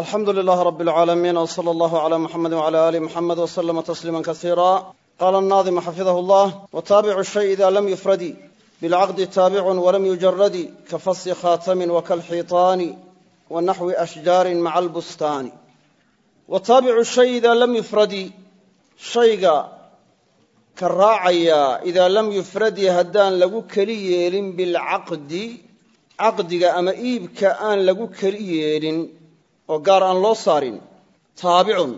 alxamdu lilaah rab اlcaalamiin w slى allahu cla muxamedi wcla ali muxamed w slama tasliima kasiira qaala annaadimu xafidahu llah wataabicu shay ida lam yufradi bilcaqdi taabicun walam yujaradi kafasi khaatamin wakalxiitaani wa naxwi ashjaarin maca albustaani wa taabicu shay idaa lam yufradi shayga ka raacaya idaa lam yufradi haddaan lagu keli yeelin bilcaqdi caqdiga ama iibka aan lagu keli yeelin oo gaar aan loo saarin taabicun.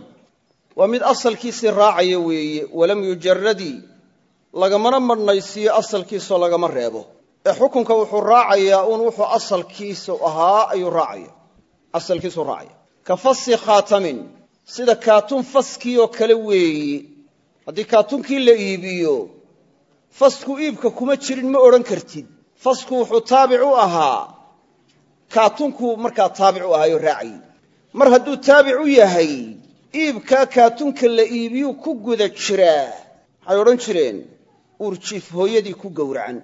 Waa mid asalkiisii raacaya weeye walam yujaradi lagamana madhnaysiiyo asalkiisoo lagama reebo. Ee xukunka wuxuu raacayaa uun wuxuu asalkiisu ahaa ayuu raacaya. Asalkiisuu raacaya. Ka fasi khaatamin. Sida kaatun faskii oo kale weeye haddii kaatunkii la iibiyo fasku iibka kuma jirin ma odhan kartid. Fasku wuxuu taabic u ahaa. Kaatunkuu markaa taabic u ahaayoo raacayay mar hadduu taabic u yahay iibkaa kaatunka la iibiyuu ku guda jiraa waxay odhan jireen uurjiif hooyadii ku gowracan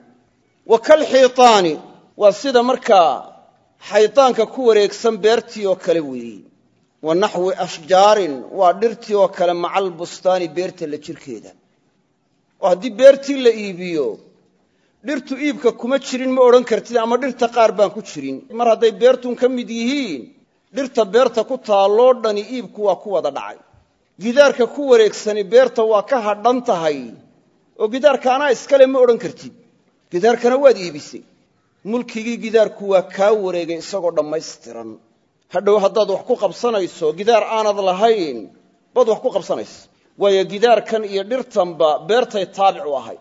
wa kalxiitaani waa sida markaa xaydaanka ku wareegsan beertii oo kale weeye wa naxwi ashjaarin waa dhirtii oo kale macal bustaani beerta la jirkeeda. Oo haddii beertii la iibiyo dhirtu iibka kuma jirin ma odhan kartid ama dhirta qaar baan ku jirin. Mar hadday beertun ka mid yihiin dhirta beerta ku taalloo dhani iibku waa ku wada dhacay. Gidaarka ku wareegsani beerta waa ka hadhan tahay. Oo gidaarka anaa iskale ma odhan kartid. Gidaarkana waad iibisay. Mulkigii gidaarku waa kaa wareegay isagoo dhammaystiran. Hadhow haddaad wax ku qabsanayso gidaar aanad lahayn baad wax ku qabsanaysa. Waayo gidaarkan iyo dhirtanba beertay taabic u ahay.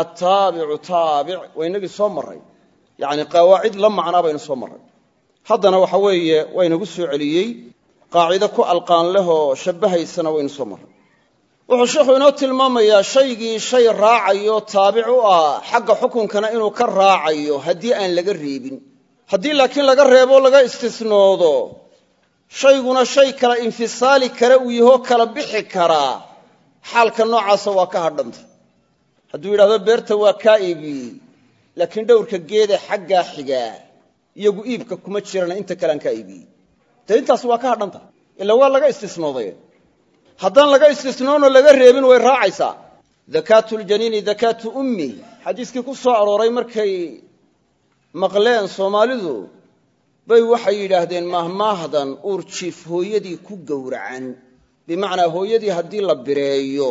Attaabicu taabic waa inagii soo marray. Yacni qawaacid la macnaa baynu soo marray haddana waxa weeye waa inagu soo celiyey qaacido ku alqaan leh oo shabbahaysana waynu soo marray wuxuu sheikhu inoo tilmaamayaa shaygii shay raacayo taabic u ah xagga xukunkana inuu ka raacayo haddii aan laga reebin. Haddii laakiin laga reebo laga istisnoodo shayguna shay kala infisaali kara uu yahoo kala bixi karaa xaalka noocaasa waa ka hadhanta. Hadduu yidhahdo beerta waa kaa iibiyey laakiin dhowrka geeda xaggaa xigaa iyagu iibka kuma jirana inta kalean kaa iibiyey dee waa ka hadhanta. Ila waa laga istisnooday. Haddaan laga istisnoonoo laga reebin way raacaysaa. Dakaatu ljaniini dakaatu ummi. Xadiiskii ku soo arooray markay maqleen soomaalidu bay waxay yidhaahdeen mahmaahdan uurjiif hooyadii ku gowracan bimacnaa hooyadii haddii la bireeyo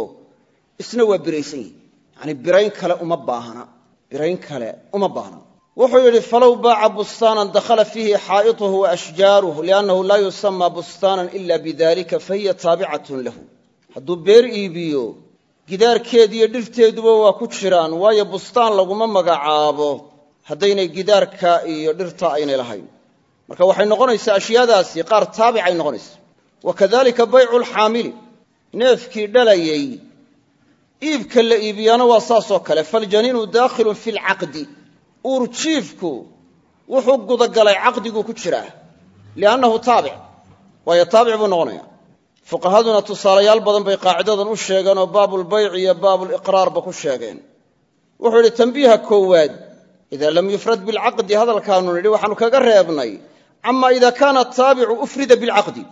isna waa biraysan yihi yacani birayn kale uma baahna. Birayn kale uma baahna wuxuu yidhi falow baaca bustaanan dakhala fiihi xaa'ituhu wa ashjaaruh liannahu laa yusamaa bustaanan ila bidalika fahiya taabicatun lahu. Hadduu beer iibiyo gidaarkeediiyo dhirteeduba waa ku jiraan waayo bustaan laguma magacaabo haddaynay gidaarka iyo dhirta aynay lahayn. Marka waxay noqonaysaa ashyaadaasi qaar taabicay noqonaysa wa kadalika baycu lxaamili neefkii dhalayay iibka la iibiyaana waa saasoo kale faljaniinu daakhilun fi lcaqdi uurjiifku wuxuu gudagalay caqdiguu ku jiraa liannahu taabic waayo taabic buu noqonaya fuqahaduna tusaalayaal badan bay qaacidadan u sheegeen oo baabulbayc iyo baabuliqraarba ku sheegeen. Wuxuu yidhi tambiiha koowaad ida lam yufrad bilcaqdi hadalkaanu nidhi waxaanu kaga reebnay ama ida kaana taabicu ufrida bilcaqdi.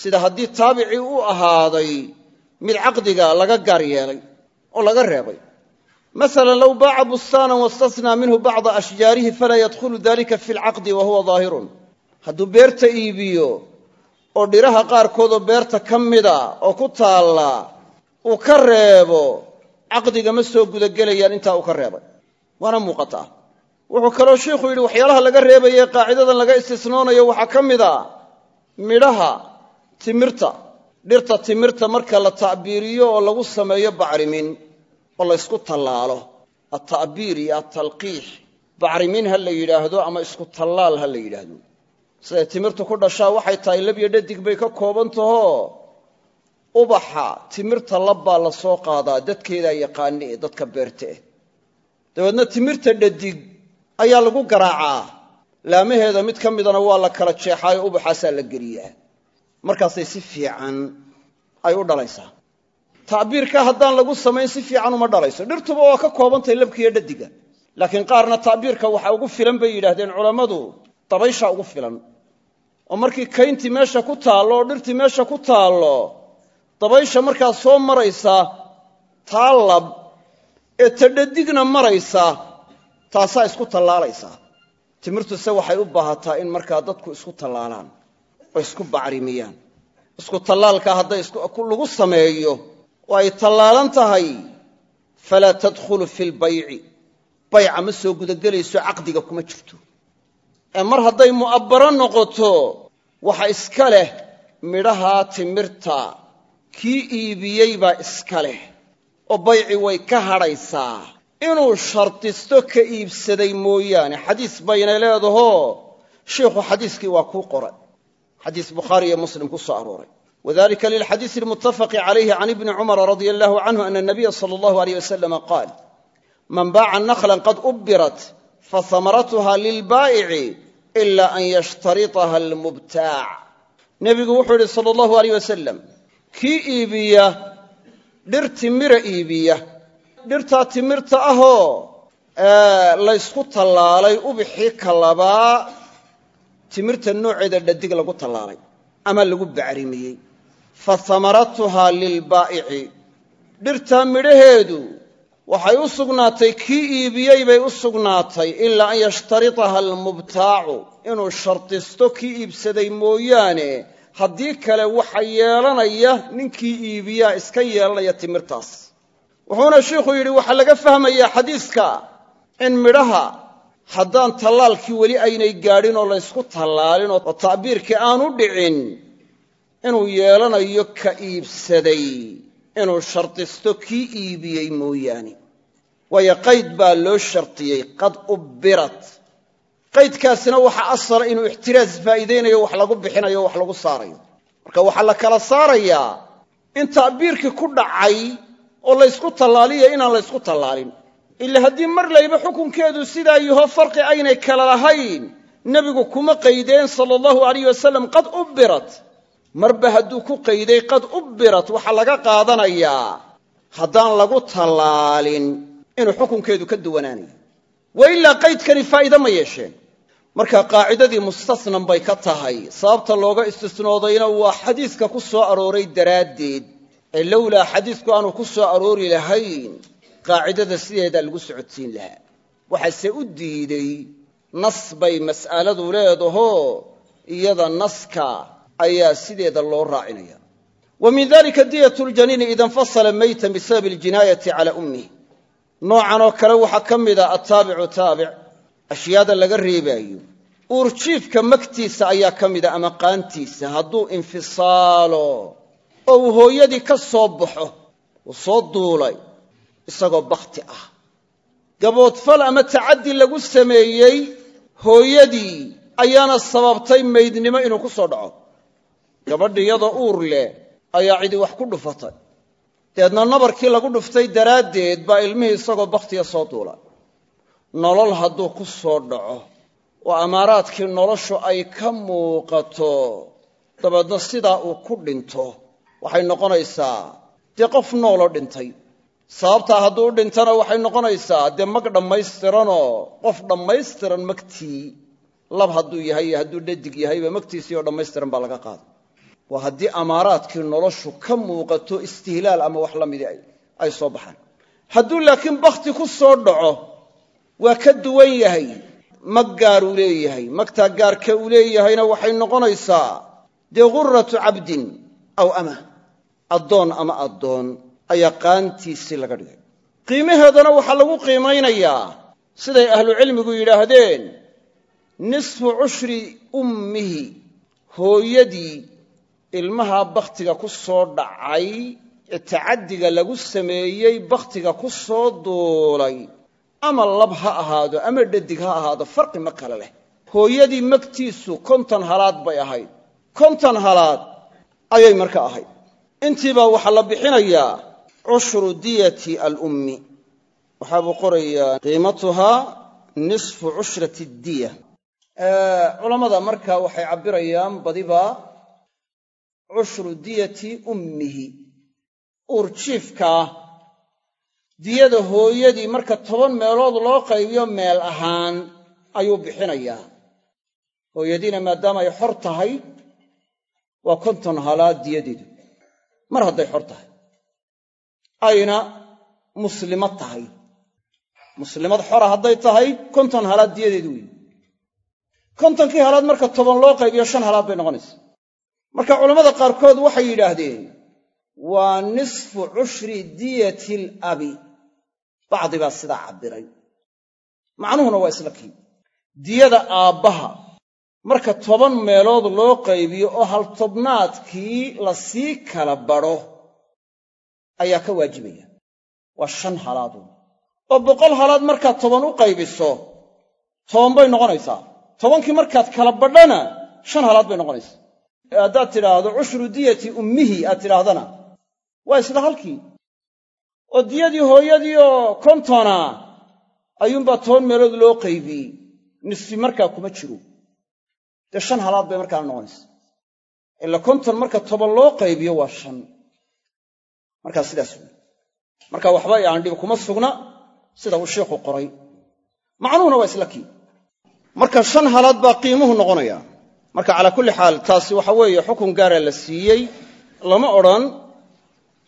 Sida haddii taabicii u ahaaday mid caqdiga laga gaar yeelay oo laga reebay maala low baaca bustaanan wastasnaa minhu bacda ashjaarihi falaa yadkhulu dalika fi lcaqdi wa huwa daahirun hadduu beerta iibiyo oo dhiraha qaarkoodoo beerta ka mida oo ku taalla uu ka reebo caqdiga ma soo gudagelayaan intaa uu ka reebay. Waana muuqataa wuxuu kaloo shiikhu yidhi waxyaalaha laga reebaye qaacidadan laga istisnoonayo waxaa ka mid a midhaha timirta. Dhirta timirta marka la ta'biiriyo oo lagu sameeyo bacrimin oo laysku tallaalo alta'biir iyo altalqiix bacrimin ha la yidhaahdo ama isku tallaal ha la yidhaahdo. Siday timirtu ku dhashaa waxay tahay labyo dhadig bay ka kooban tahoo ubaxa timirta labbaa la soo qaadaa dadkeedaa yaqaane ee dadka beerte. Eh dabeedna timirta dhadig ayaa lagu garaacaa. Laamaheeda mid ka midana waa la kala jeexaayo ubaxaasaa la geliyaa. Markaasay si fiican ay u dhalaysaa ta'biirka haddaan lagu samayn si fiican uma dhalayso. Dhirtuba waa ka koobantahay labkiiyo dhadiga laakiin qaarna ta'biirka waxa ugu filan bay yidhaahdeen culammadu dabaysha ugu filan. Oo markii kayntii meesha ku taallo oo dhirtii meesha ku taallo dabaysha markaa soo maraysa taa lab ee tadhadigna maraysa taasaa isku tallaalaysaa timirtuse waxay u baahataa in markaa dadku isku tallaalaan oo isku bacrimiyaan. Isku tallaalka hadday lagu sameeyo oo ay tallaalan tahay. Falaa tadkhulu fi lbayci bayca ma soo gudagelayso caqdiga kuma jirto. Ee mar hadday mu'abbaro noqoto waxa iska leh midhahaa timirta. Kii iibiyey baa iska leh. Oo bayci way ka hadhaysaa. Inuu shardisto ka iibsaday mooyaane xadiis bayna leedahoo shiikhu xadiiskii waa kuu qoray. Xadiis bukhaari iyo muslim ku soo arooray wadalika lilxadiisi almuttafaqi calayhi can ibni cumara radia allahu canhu ana nabiya sala allahu aleyh wasalama qaal man baaca naklan qad ubbirat fahamaratuha lilbaa'ici ila an yashtaritaha almubtaac nebigu wuxuu yidhi sala allahu aleyh wasalam kii iibiya dhir timira iibiya dhirtaa timirta ahoo laysku tallaalay ubixii ka labaa timirta nooceeda dhadig lagu tallaalay ama lagu bacrimiyey fa hamaratuhaa lilbaa'ici dhirtaa midhaheedu waxay u sugnaatay kii iibiyey bay u sugnaatay ilaa an yashtaritaha almubtaacu inuu shardisto kii iibsaday mooyaane. Haddii kale waxa yeelanaya ninkii iibiyaa iska yeelanaya timirtaas. Wuxuuna shiikhu yidhi waxaa laga fahmayaa xadiiska in midhaha haddaan tallaalkii weli aynay gaadhin oo laysku tallaalin oo ta'biirkii aanu dhicin inuu yeelanayo ka iibsaday inuu shardisto kii iibiyey mooyaane. Waayo qayd baa loo shardiyey qad ubbirat. Qaydkaasina waxa asala inuu ixtiraas faa'iidaynayo wax lagu bixinayo o wax lagu saarayo. Marka waxaa la kala saarayaa in ta'biirkii ku dhacay oo laysku tallaaliya inaan laysku tallaalin. Ila haddii mar layba xukunkeedu sidaa yaho farqi aynay kala lahayn nebigu kuma qaydeen sala allahu alayh wasalam qad ubbirat marba hadduu ku qayday qad ubbirat waxaa laga qaadanayaa haddaan lagu tallaalin inuu xukunkeedu ka duwanaanayo wa ilaa qaydkani faa'iide ma yeesheen. Marka qaacidadii mustasnan bay ka tahay sababta looga istisnoodayna waa xadiiska ku soo arooray daraaddeed. Ee lowlaa xadiisku aanu ku soo aroori lahayn qaacidada sideedaa lagu socodsiin lahaa. Waxaase u diiday nas bay mas'aladu leedahoo iyada naska ayaa sideeda loo raacinaya. Wa min dalika diyat ljaniini ida infasala maytan bisababi aljinaayati cala ummih noocan oo kale waxaa ka mid a attaabicu taabic ashyaada laga reebaayo. Uurjiifka magtiisa ayaa ka mida ama qaantiisa hadduu infisaalo oo uu hooyadii ka soo baxo uu soo duulay isagoo bakhti ah. Gaboodfal ama tacaddi lagu sameeyey hooyadii ayaana sababtay maydnimo inuu ku soo dhaco gabadhi iyadoo uur leh ayaa cidi wax ku dhufatay. Deedna nabarkii lagu dhuftay daraaddeed baa ilmihii isagoo bakhtiga soo duulay nolol hadduu ku soo dhaco oo amaaraadkii noloshu ay ka muuqato. Dabeedna sidaa uu ku dhinto waxay noqonaysaa dee qof nooloo dhintay. Sababtaa hadduu u dhintana waxay noqonaysaa dee mag dhammaystiranoo qof dhammaystiran magtii lab hadduu yahay iyo hadduu dhadig yahayba magtiisii oo dhammaystiran baa laga qaaday waa haddii amaaraadkii noloshu ka muuqato istihlaal ama wax la midi ay soo baxaan. Hadduu laakiin bakhti ku soo dhaco waa ka duwan yahay. Mag gaaruu leeyahay magtaa gaarka uu leeyahayna waxay noqonaysaa dee ghurratu cabdin aw ama? Addoon ama addoon ayaa qaantiisii laga dhigay. Qiimaheedana waxaa lagu qiimaynayaa. Siday ahlucilmigu yidhaahdeen nisfu cushri ummihi hooyadii ilmahaa bakhtiga ku soo dhacay ee tacaddiga lagu sameeyey bakhtiga ku soo duulay. Ama lab ha ahaado ama dhadig ha ahaado farqi ma kale leh. Hooyadii magtiisu konton halaad bay ahayd. Konton halaad ayay marka ahayd. Intiibaa waxaa la bixinayaa cushru diyati alummi. Waxaabuu qorayaa qiimatuhaa nisfu cushrati diya. Culammada markaa waxay cabbirayaan badiba cushru diyati ummihi uurjiifkaa diyada hooyadii marka toban meelood loo qaybiyo meel ahaan ayuu bixinayaa. Hooyadiina maadaama ay xor tahay waa konton halaad diyadeedu mar hadday xor tahay. Ayna muslimad tahay. Muslimad xora hadday tahay konton halaad diyadeedu weeye kontonkii halaad marka toban loo qaybiyo shan halaad bay noqonaysa marka culammada qaarkood waxay yidhaahdeen waa nisfu cushri diyati alabi bacdi baa sidaa cabbiray. Macnuhuna waa isla kii diyada aabbaha marka toban meelood loo qaybiyo oo haltobnaadkii la sii kala badho ayaa ka waajibaya. Waa shan halaadun oo boqol halaad markaad toban u qaybiso toban bay noqonaysaa. Tobankii markaad kala badhana shan halaad bay noqonaysaa haddaad tidhaahdo cushru diyati ummihi aad tidhaahdana. Waa isla halkii. Oo diyadii hooyadii oo kontona ayuunbaa toban meelood loo qaybiyey. Nisfi markaa kuma jiro. Dee shan halaad bay markaana noqonaysa. Ila konton marka toban loo qaybiyo waa shan. Markaa sidaas wey. Marka waxba yani dhib kuma sugna sida uu sheikhu qoray. Macnuhuna waa isla kii. Marka shan halaad baa qiimuhu noqonaya marka calaa kulli xaal taasi waxa weeye xukun gaara la siiyey lama odhan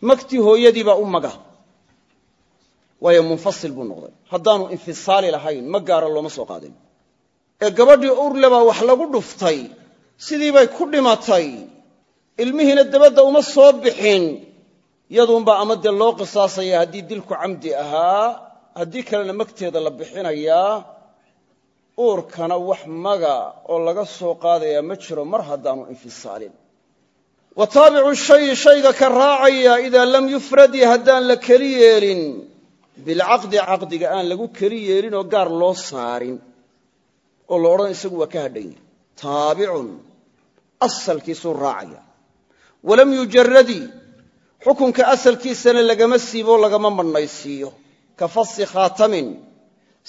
magtii hooyadiibaa u maga. Waayo munfasil buu noqday. Haddaanu infisaali lahayn ma gaara looma soo qaadin. Ee gabadhii urle baa wax lagu dhuftay sidiibay ku dhimatay. Ilmihiina dabadda uma soo bixin. Yaduunbaa ama dee loo qisaasaya haddii dilku camdi ahaa haddii kalena magteeda la bixinayaa uurkana wax maga oo laga soo qaadayaa ma jiro mar haddaanu infisaalin. Wa taabicu shayi shayga ka raacaya idaa lam yufradi haddaan la keli yeelin bilcaqdi caqdiga aan lagu keli yeelin oo gaar loo saarin oo la odhan isagu waa ka hadhan yahi taabicun asalkiisuu raacaya. Walam yujaradi xukunka asalkiisana lagama siibo lagama madhnaysiiyo ka fasi khaatamin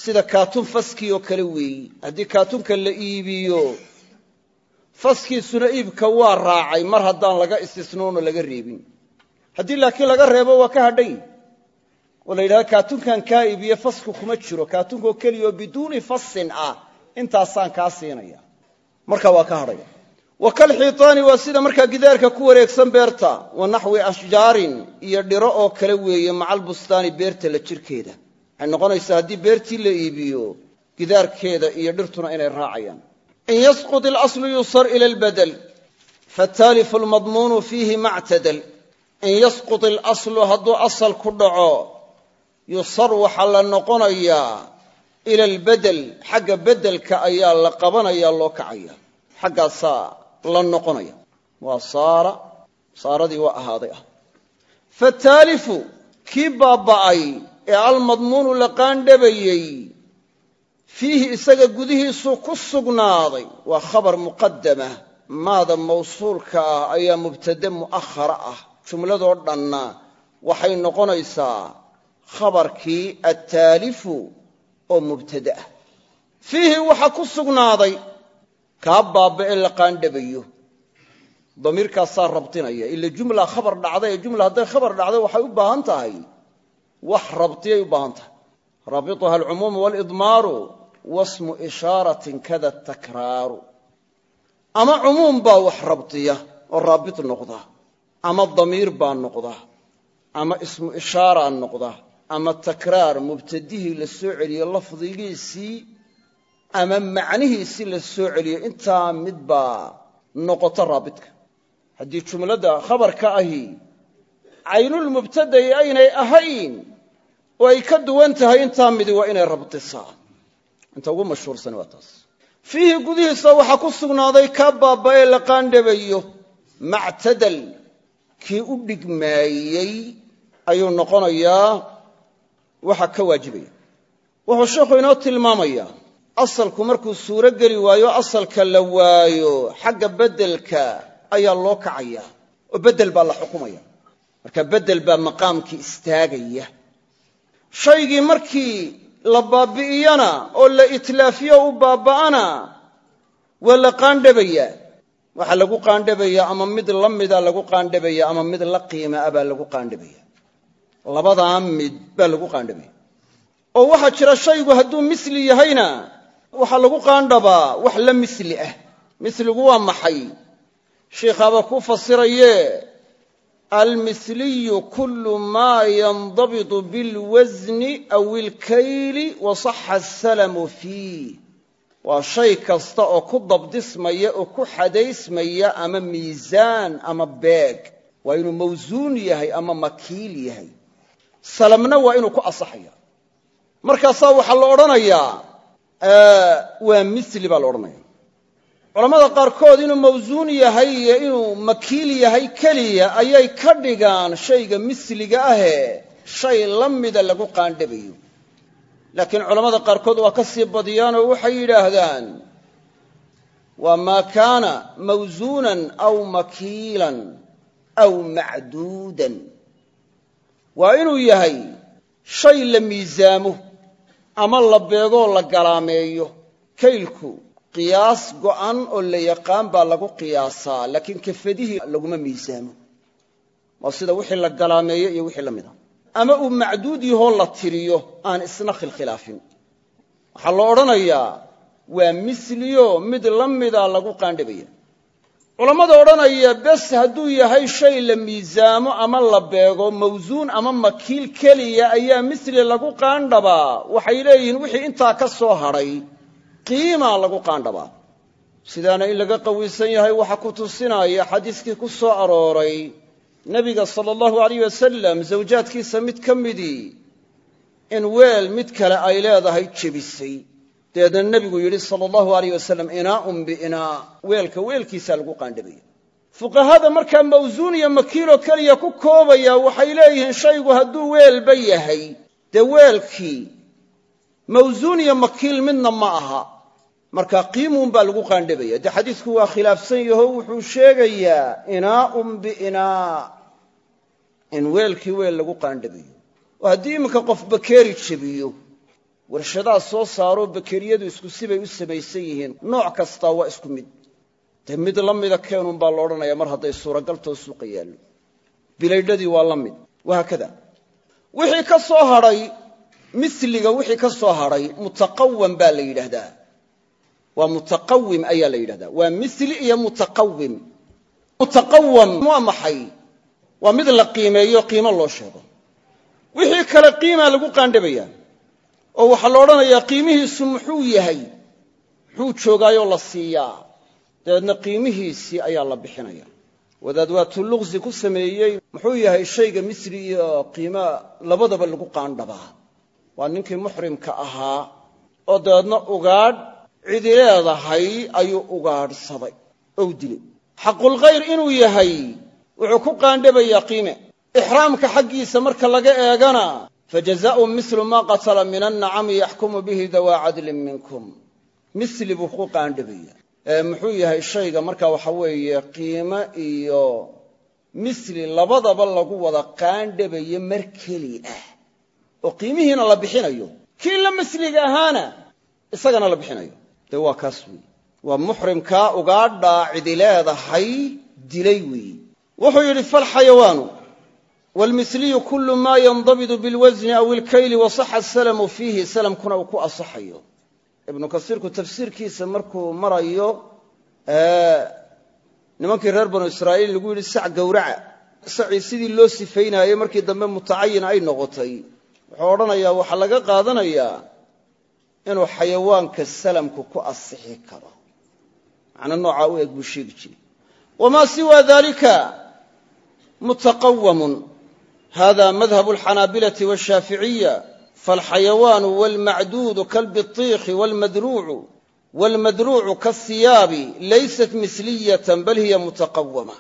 sida kaatun faskii oo kale weeyi haddii kaatunka la iibiyo faskiisuna iibka waa raacay mar haddaan laga istisnoonoo laga reebin. Haddii laakiin laga reebo waa ka hadhan yihi oo la yidhahdo kaatunkan kaa iibiye fasku kuma jiro. Kaatunkaoo keliya oo biduuni fasin ah intaasaan kaa siinaya. Marka waa ka hadhaya wa kalxiitaani waa sida markaa gidaarka ku wareegsan beerta. Wa naxwi ashjaarin iyo dhiro oo kale weeye macalbustaani beerta la jirkeeda waxay noqonaysaa haddii beertii la iibiyo gidaarkeeda iyo dhirtuna inay raacayaan. In yasqut ilaslu yusar ila albadel faataalifu lmadmuunu fiihi mactadal. In yasqut ilaslu hadduu asal ku dhaco yusar waxaa la noqonayaa ila albedel xagga bedelka ayaa la qabanaya loo kacaya xaggaasaa la noqonaya waa saara. Saaradii waa ahaaday ah. Fataalifu kii baaba'ay ee almadmuunu la qaandhabayey fiihi isaga gudihiisuu ku sugnaaday. Waa khabar muqadama maada mawsuulka ah ayaa mubtade mu'ahara ah. Jumladoo dhanna waxay noqonaysaa khabarkii attaalifu oo mubtade ah. Fiihi waxaa ku sugnaaday kaa baaba'e la qaandhabayo damiirkaasaa rabtinaya. Ila jumla khabar dhacday ee jumla hadday khabar dhacday waxay u baahan tahay wax rabtiyay u baahan tahay. Raabituha alcumuumu waalidmaaru wasmu ishaaratin kada takraaru. Ama cumuum baa wax rabtiya oo raabit noqda ama damiir baa noqda ama ismu ishaaraa noqda ama takraar mubtadihii la soo celiyo lafdigiisii ama macnihiisii la soo celiyo intaa mid baa noqota raabitka haddii jumladda khabarka ahi caynulmubtada'i aynay ahayn oo ay ka duwan tahay intaa midi waa inay rabtisaa. Inta ugu mashhuursani waa taas. Fiihi gudihiisa waxaa ku sugnaaday kaa baaba'ee la qaandhabayo mactadal kii u dhigmaayey ayuu noqonayaa waxa ka waajibaya. Wuxuu sheikhu inoo tilmaamayaa asalku markuu suuro geli waayo asalka la waayo xagga beddelka ayaa loo kacaya oo beddel baa la xukumaya marka beddel baa maqaamkii istaagaya. Shaygii markii la baabi'iyana oo la itlaafiyo u baaba'ana waa la qaandhabayaa waxaa lagu qaandhabayaa ama mid la mida lagu qaandhabaya ama mid la qiima a baa lagu qaandhabaya labadaa mid baa lagu qaandhabaya oo waxaa jira shaygu hadduu misli yahayna waxaa lagu qaandhabaa wax la misli ah. Miligu waa maxay? Sheikhaaba ku fasiraye almiliyu kulu maa yandabitu bilwasni aw ilkayli wasaxa asalamu fiih waa shay kasta oo ku dabdismaya oo ku xadaysmaya ama miisaan ama beeg waa inuu mawsuun yahay ama makiil yahay salamna waa inuu ku asaxaya markaasaa waxaa la odhanayaa waa mili baa la odhanaya culamada qaarkood inuu mawsuun yahay iyo inuu makiil yahay keliya ayay ka dhigaan shayga misliga ahee shay la mida lagu qaandhabayo laakiin culamada qaarkood waa ka sii badiyaanoo waxay yidhaahdaan waa maa kaana mawsuunan aw makiilan aw macduudan. Waa inuu yahay shay la miisaamo ama la beegoo la galaameeyo kaylku qiyaas go'an oo la yaqaan baa lagu qiyaasaa laakiin kafadihii laguma miisaamo. Waa sida wixii la galaameeyo iyo wixii la mid a. Ama uu macduud yahoo la tiriyo aan isna khilkhilaafin. Waxaa la odhanayaa waa misliyo mid la mida lagu qaandhabaya culammada odhanaya bes hadduu yahay shay la miisaamo ama la beego mawsuun ama makiil keliya ayaa misli lagu qaandhabaa. Waxay leeyihiin wixii intaa ka soo hadhay qiimaa lagu qaandhabaa sidaana in laga qawiisan yahay waxa ku tusinaya xadiiskii ku soo arooray nebiga sala allahu alayh wasalam zawjaadkiisa mid ka midii in weel mid kale ay leedahay jebisay. Dabeedna nebigu yidhi sala allahu alayh wasalam inaa'un biinaa weelka weelkiisaa lagu qaandhabaya fuqahada markaa mawsuun iyo makiiloo keliya ku koobaya waxay leeyihiin shaygu hadduu weelba yahay. Dee weelkii mawsuun iyo makiil midna ma aha marka qiimuun baa lagu qaandhabaya dee xadiisku waa khilaafsan yaho wuxuu sheegayaa inaa'un biinaa in weelkii weel lagu qaandhabayo oo haddii iminka qof bakeeri jebiyo. Warshadaha soo saaroo bakeriyadu isku sibay u samaysan yihiin. Nooc kastaa waa isku mid. Dee mid la mida keenun baa la odhanaya mar hadday suuragaltoo suuqa yaallo bilaydhadii waa la mid. Wahaakada wixii ka soo hadhay miliga wixii ka soo hadhay mutaqawam baa la yidhaahdaa waa mutaqawim ayaa la yidhahdaa. Waa mili iyo mutaqawim mutaqawam waa maxay? Waa mid la qiimeeyo qiimo loo sheego. Wixii kale qiimaa lagu qaandhabaya oo waxaa la odhanayaa qiimihiisu muxuu yahay? Muxuu joogaayoo la siiyaa. Dabeedna qiimihiisii ayaa la bixinaya. Wadaad waatuu luqsi ku sameeyey muxuu yahay shayga misri iyo qiima labadaba lagu qaandhabaa. Waa ninkii muxrimka ahaa. Oo dabeedna cidi leedahay ayuu ugaadhsaday. Ou dilay xaqulkhayr inuu yahay wuxuu ku qaandhabayaa qiime ixraamka xaggiisa marka laga eegana fajazaa'un milu maa qatala min annacami yaxkumu bihi dawaa cadlin minkum. Misli buu ku qaandhabaya muxuu yahay shayga marka waxa weeye qiime iyo misli labadaba lagu wada qaandhabayo mar keli ah. Oo qiimihiina la bixinayo. Kii la misliga ahaana isagana la bixinayo dee waa kaas weeye waa muxrimkaa ugaadhaa cidi leedahay dilay weeye wuxuu yidhi falxayawaanu wlmisliyu kulu ma yandabidu bilwasni aw ilkayli wasaxa salamu fiihi. Salamkuna uu ku asaxayo. Ibnu kasiirku tafsiirkiisa markuu marayo nimankii reer banu israa'iil lagu yidhi sac gowraca sacii sidii loo sifaynaayey markii dambe mutacayin ay noqotay. Wuxuu odhanayaa waxaa laga qaadanayaa inuu xayawaanka salamku ku asixi karo. Macna noocaa u eg buu sheegi jiray. Wamaa siwa dalika mutaqawamun. Hada madhab alxanaabilati washaaficiya faalxayawaanu walmacduudu kalbiطiikhi walmadruucu walmadruucu kaasiyaabi laysat misliyatan bal hiya mutaqawama.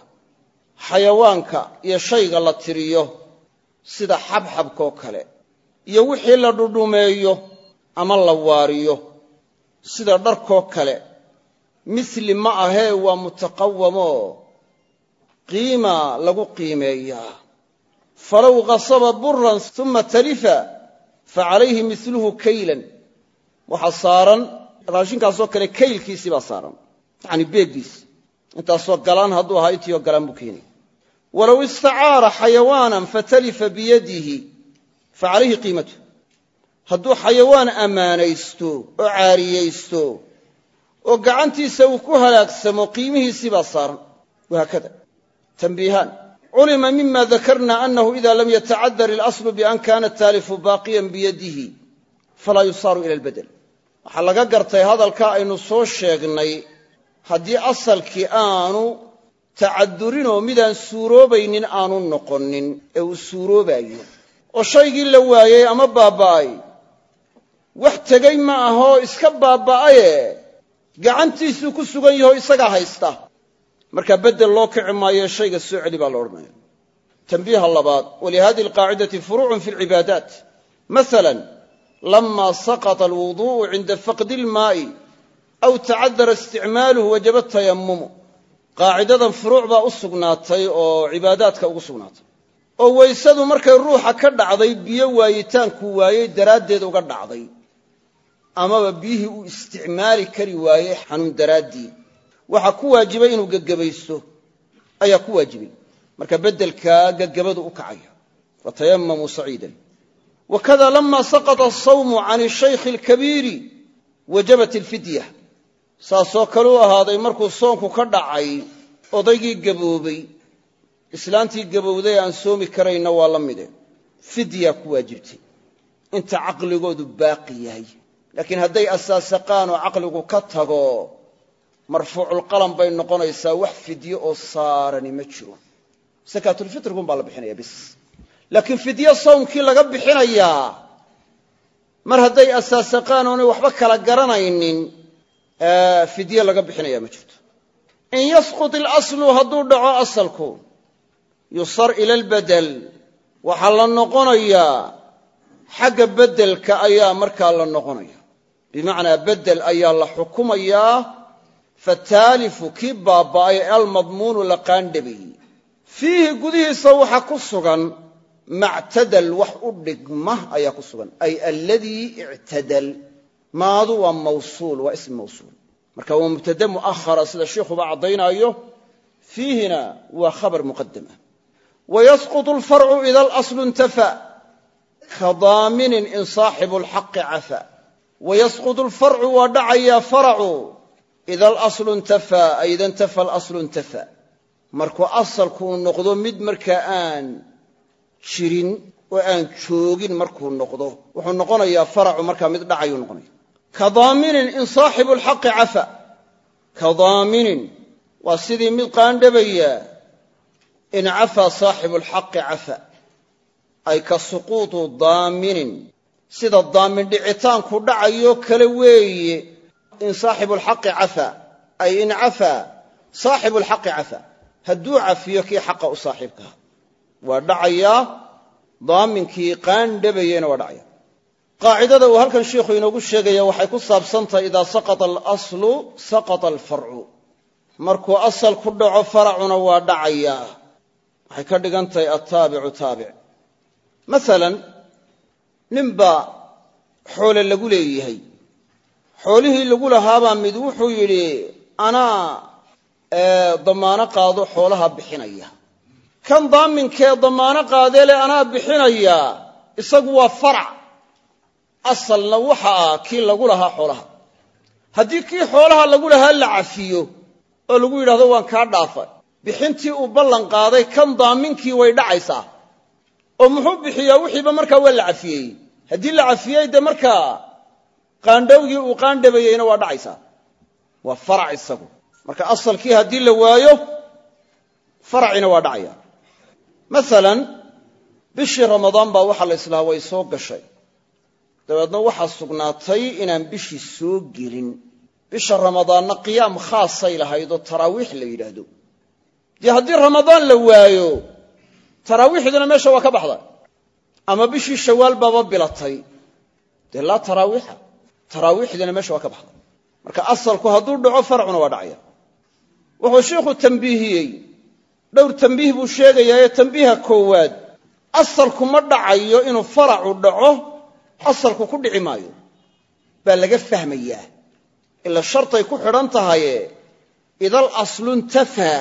Xayawaanka iyo shayga la tiriyo sida xabxabkoo kale iyo wixii la dhudhumeeyo ama la waariyo. Sida dharkoo kale misli ma ahee waa mutaqawamoo qiima lagu qiimeeyaa. Falow qasaba buran uma talifa facalayhi miluhu kaylan. Waxaa saaran raashinkaasoo kale kaylkiisii baa saaran yani beeggiisi intaasoo galaan hadduu ahaa intiioo galaan buu keenaya walow istacaara xayawaanan fatalifa biyadihi facalayhi qiimatu hadduu xayawaan ammaanaysto oo caariyaysto oo gacantiisa uu ku halaagsamo qiimihiisii baa saaran wahaakada tanbiihaan. Culima mima dakarna anahu ida lam yatacadar ilaslu bian kana taalifu baaqiyan biyadihi falaa yusaaru ila albedel waxaa laga gartay hadalka aynu soo sheegnay haddii asalkii aanu tacadurinoo midaan suuroobaynin aanu noqonin ee uu suuroobayo. Oo shaygii la waayey ama baaba'ay wax tegey ma ahoo iska baaba'aye. Gacantiisuu ku sugan yaho isagaa haysta. Markaa beddel loo kici maayo shayga soo celi baa la odhanaya. Tanbiiha labaad walihadii alqaacidati furuucun fi alcibaadaat maala lama saqata alwudu'u cinda faqdi ilmaa'i aw tacadara isticmaaluhu wajaba tayamumu qaacidadan furuuc baa u sugnaatay oo cibaadaadka ugu sugnaatay. Oo weysadu markay ruuxa ka dhacday biyo waayitaankuu waayey daraaddeed uga dhacday amaba biyihii uu isticmaali kari waayey xanuun daraaddii waxaa ku waajibay inuu gegabaysto ayaa ku waajibay. Marka beddelkaa gagabadu u kacaya. Fatayamamuu saciidan. Wakada lama saqata asawmu can ishaykhi alkabiiri wajabat alfidya. Saasoo kale u ahaaday markuu soonku ka dhacay odaygii gaboobay. Islaantii gabowday aan soomi karayna waa la mide. Fidya ku waajibtay. Inta caqligoodu baaqi yahay laakiin hadday asaasaqaan oo caqligu ka tago marfuuculqalam bay noqonaysaa wax fidyo oo saarani ma jiro. Sakaatulfitrigun baa la bixinaya bis. Laakiin fidyo sawmkii laga bixinayaa mar hadday asaasaqaan oonay waxba kala garanaynin fidye laga bixinaya ma jirto. In yasqut ilaslu hadduu dhaco asalku yusar ila albedel waxaa la noqonayaa xagga beddelka ayaa markaa la noqonaya bimacnaa beddel ayaa la xukumayaa fataalifu kii baaba'ay almadmuunu la qaandhabayey fiihi gudihiisa waxa ku sugan mactadal wax u dhigma ayaa ku sugan. Ay aladii ictadal maadu waa mawsuul waa ism mawsuul. Marka waa mubtade mu'ahara sida sheikhuba caddaynaayo fiihina waa khabar muqadam ah wayasqutu alfarcu ida alaslu intafa ka daaminin in saaxibu lxaqi cafa wayasqutu alfarcu waa dhacayaa faracu ida alaslu intafa ay ida intafa alaslu intafa markuu asalku uu noqdo mid markaa aan jirin oo aan joogin markuu noqdo wuxuu noqonayaa faracu markaa mid dhacayuu noqonaya ka daaminin in saaxibu lxaqi cafa ka daaminin waa sidii mid qaandhabaya in cafaa saaxibu lxaqi cafa ay ka suquutu daaminin sida daamin dhicitaanku dhacayo kale weeye in saaxibu lxaqi cafa ay in cafaa saaxibu lxaqi cafa. Hadduu cafiyo kii xaqa u saaxiibkaha waa dhacayaa daaminkii qaandhabayena waa dhacaya. Qaacidada uu halkan sheikhu inoogu sheegaya waxay ku saabsantahay idaa saqata alaslu saqata alfarcu markuu asal ku dhaco faracuna waa dhacayaa waxay ka dhigan tahay attaabicu taabic masalan ninbaa xoole lagu leeyahay. Xoolihii lagu lahaabaa mid wuxuu yidhi anaa damaano qaado xoolaha bixinaya. Kan daaminkee damaano qaadee le anaa bixinaya isagu waa farac. Asalna waxa ah kii lagu lahaa xoolaha. Haddii kii xoolaha lagu lahaa la cafiyo oo lagu yidhahdo waan kaa dhaafay. Bixintii uu ballan qaaday kan daaminkii way dhacaysaa oo muxuu bixiyaa wixiiba markaa waa la cafiyey. Haddii la cafiyey dee markaa qaandhowgii uu qaandhabayeyna waa dhacaysaa. Waa farac isagu. Marka asalkii haddii la waayo faracina waa dhacaya. Masalan bishii ramadaan baa waxaa la islahaa way soo gashay. Dabeedna waxaa sugnaatay inaan bishii soo gelin. Bisha ramadaanna qiyaam khaasay lahayd taraawiix la yidhaahdo. Dee haddii ramadaan la waayo taraawiixduna meesha waa ka baxda ama bishii shawaal baaba bilatay. Dee laa taraawiixa. Taraawiixduna meesha waa ka baxda marka asalku hadduu dhaco faracuna waa dhacaya. Wuxuu sheikhu tambiihiyey dhowr tambiih buu sheegayaaye tambiiha koowaad. Asalku ma dhacayo inuu faracu dhaco asalku ku dhici maayo. Baa laga fahmayaa. Ila shartay ku xidhan tahaye idal aslu intafaa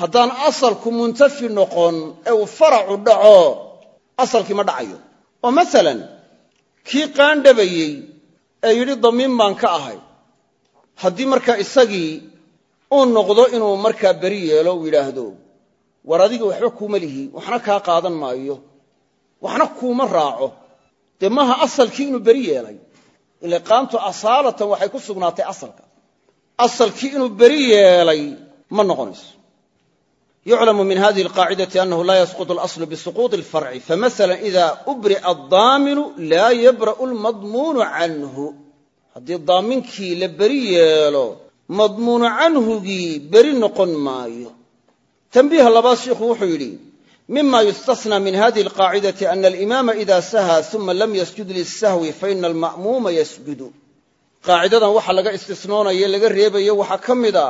haddaan asalku muntafi noqon ee uu faracu dhaco asalkii ma dhacayo. Oo masalan kii qaandhabayey ee yidhi damiin baan ka ahay. Haddii markaa isagii uu noqdo inuu markaa beri yeelo uu yidhaahdo war adiga waxba kuuma lihi waxna kaa qaadan maayo waxna kuuma raaco. Dee maaha asalkii inuu beri yeelay? Ile qaantu asaalatan waxay ku sugnaatay asalka. Asalkii inuu beri yeelay ma noqonayso yuclamu min hadihi alqaacidati anahu laa yasquط alaslu bisuquuط اlfarci famasala ida ubri'a adaaminu laa yabra'u lmadmuunu canhu haddii daaminkii la beri yeelo madmuunu canhugii beri noqon maayo tanbiiha labaad shiikhu wuxuu yidhi mima yustasnى min hadihi alqaacidati ana alimaama ida saha uma lam yasjud lisahwi faina alma'muuma yasjudu qaacidadan waxa laga istisnoonayo laga reebayo waxaa ka mid a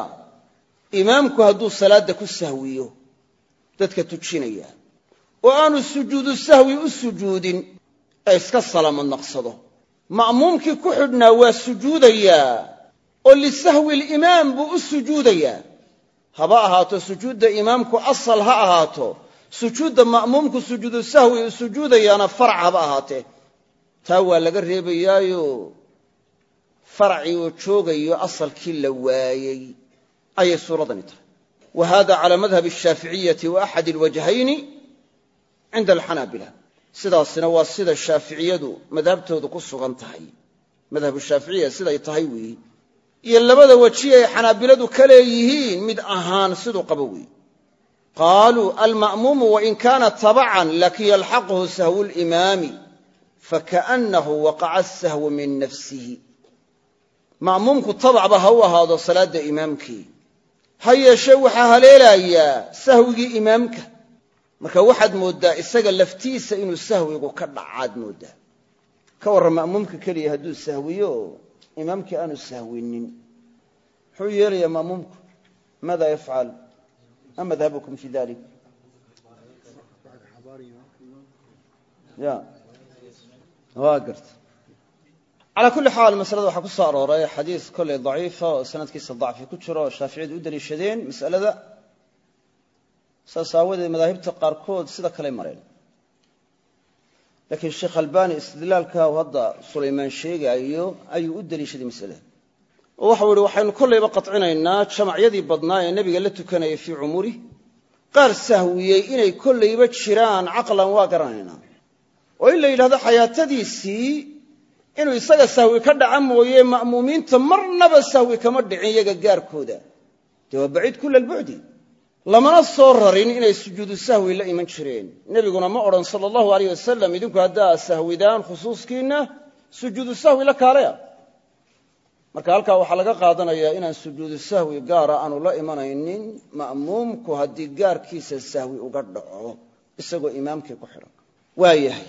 imaamku hadduu salaadda ku sahwiyo dadka tujinaya oo aanu sujuudu sahwi u sujuudin ee iska salamad naqsado. Ma'muumkii ku xidhnaa waa sujuudayaa oo lisahwi limaam buu u sujuudayaa haba ahaato sujuudda imaamku asal ha ahaato. Sujuudda ma'muumku sujuudu sahwi u sujuudayaana farac haba ahaatee taa waa laga reebayaayo faracii oo joogayo asalkii la waayey ayay suuradani tahay. Wa hada cala madhabi ashaaficiyati wa axadi alwajhayni cinda alxanaabila sidaasina waa sida shaaficiyadu madhabtoodu ku sugan tahay. Madhabu shaaficiya siday tahay weeyi iyo labada weji ay xanaabiladu ka leeyihiin mid ahaan siduu qabo weeye qaaluu alma'muumu wain kaana tabacan laakiin yalxaquhu sahwu limaami fakaأnahu waqaca asahwu min ha yeeshee waxaa haleelayaa sahwigii imaamka. Marka waxaad mooddaa isaga laftiisa inuu sahwigu ka dhacaad mooddaa ka warran ma'muumka keliya hadduu sahwiyo imaamkii aanu sahwinin. Muxuu yeelayaa ma'muumku maada yafcal? Ma fi dalik ya. Waa garta calaa kulli xaal masalada waxaa ku soo arooray xadiis kolley daciifa oo sanadkiisa dacfi ku jiro oo shaaficiyadu u daliishadeen mas'alada. Saas madaahibta qaarkood sida kaley mareen. Laakiin sheekh albani istidlaalka uu hadda sulaymaan sheegaayo ayuu u daliishaday masalada oo waxau yihi waxaynu kollayba qatcinaynaa jamacyadii badnaa ee nebiga la tukanayay fii cumurih qaar sahwiyey inay kollayba jiraan caqlan waa garanaynaa. Oo in la yidhahdo xayaatadiisii inuu isaga sahwi ka dhaca mooye ma'muumiinta marnaba sahwi kama dhicin iyaga gaarkooda. Dee waa baciid kula albucdi lamana soo rarin inay sujuudu sahwi la iman jireen. Nebiguna ma odhan sala allahu aleyh wasalam idinku haddaa sahwidaan khusuuskiinna sujuudu sahwi la kaalaya. Marka halkaa waxaa laga qaadanayaa inaan sujuudu sahwi gaara aanu la imanaynin ma'muumku haddii gaarkiisa sahwi uga dhaco isagoo imaamkii ku xidhan waayahay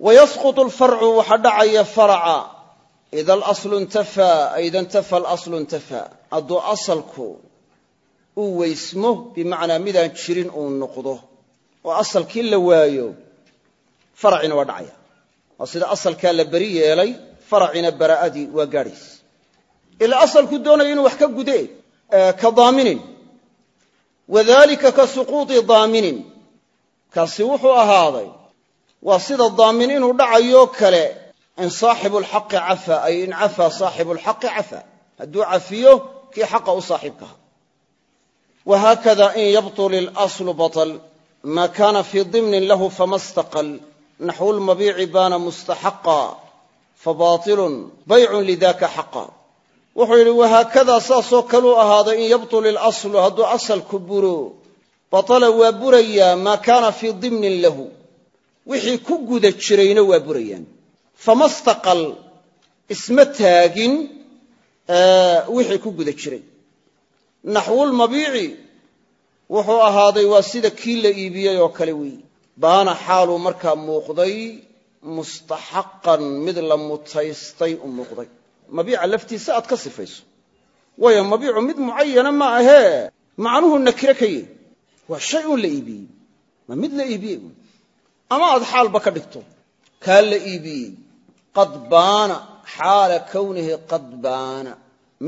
wayasqutu alfarcu waxaa dhacaya faraca ida alaslu intafaa ay ida intafa alaslu intafaa hadduu asalku uu weysmo bimacnaa midaan jirin uu noqdo oo asalkii la waayo faracina waa dhacaya waa sida asalkaa la beri yeelay faracina bara'adii waa gaadhays ilaa asalku doonayo inuu wax ka gude ka daaminin wadalika ka waa sida daamin inuu dhacayo kale in saaxibuulxaqi cafaa ay in cafaa saaxibuulxaqi cafaa hadduu cafiyo kii xaqa u saaxiibkaha wahaakada in yabtul ilaslu batal maa kaana fii dimnin lahu fama staqal naxwu lmabiici baana mustaxaqa fabailun baycun lidaka xaqa. Wuxuu yidhi wahaakadaa saasoo kaluu ahaaday in yabtul ilaslu hadduu asalku buro batala waa burayaa maa kaana fii dimnin lahu wixii ku guda jirayna waa burayaan. Fama staqal isma taagin wixii ku guda jiray. Naxwulmabiici wuxuu ahaaday waa sida kii la iibiyey oo kale weeyi baana xaaluu markaa muuqday mustaxaqan mid la mutaystay u muuqday. Mabiica laftiisa aad ka sifayso. Waayo mabiicu mid mucayana ma ahee macnuhu nakire ka yahy waa shay un la iibiyey. Ma mid la iibiyey ama aad xaalba ka dhigto. Kaa la iibiyey qad baana. Xaala kownihi qad baana.